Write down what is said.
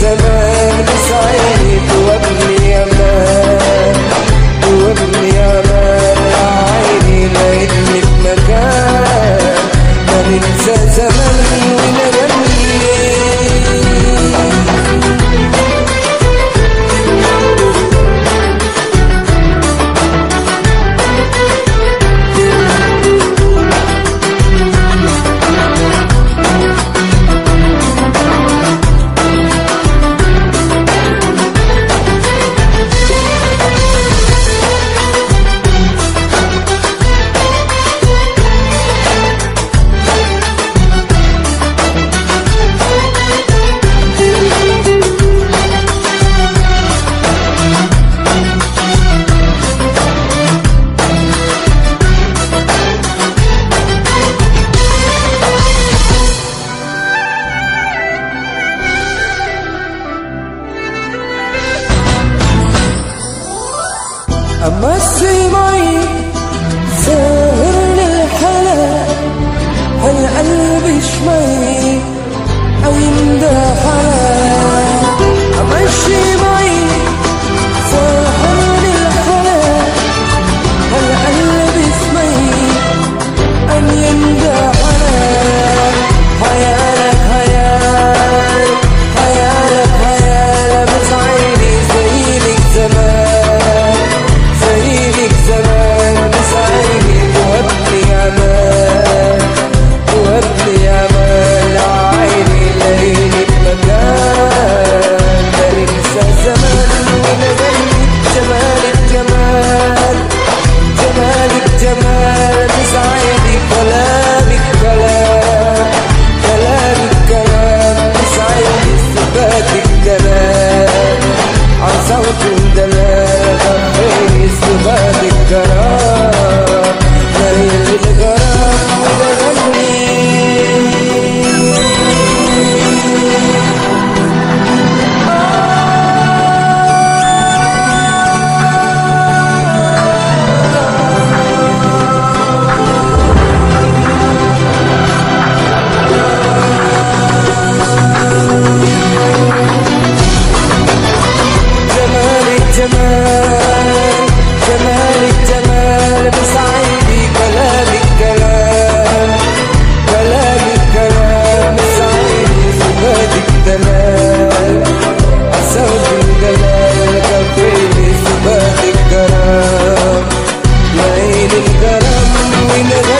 زمان سعيد وابن يمان وابن يمان عيني ليلي حمسي معي ساهرني الحلا هالقلب شوي أو يمدح Ain't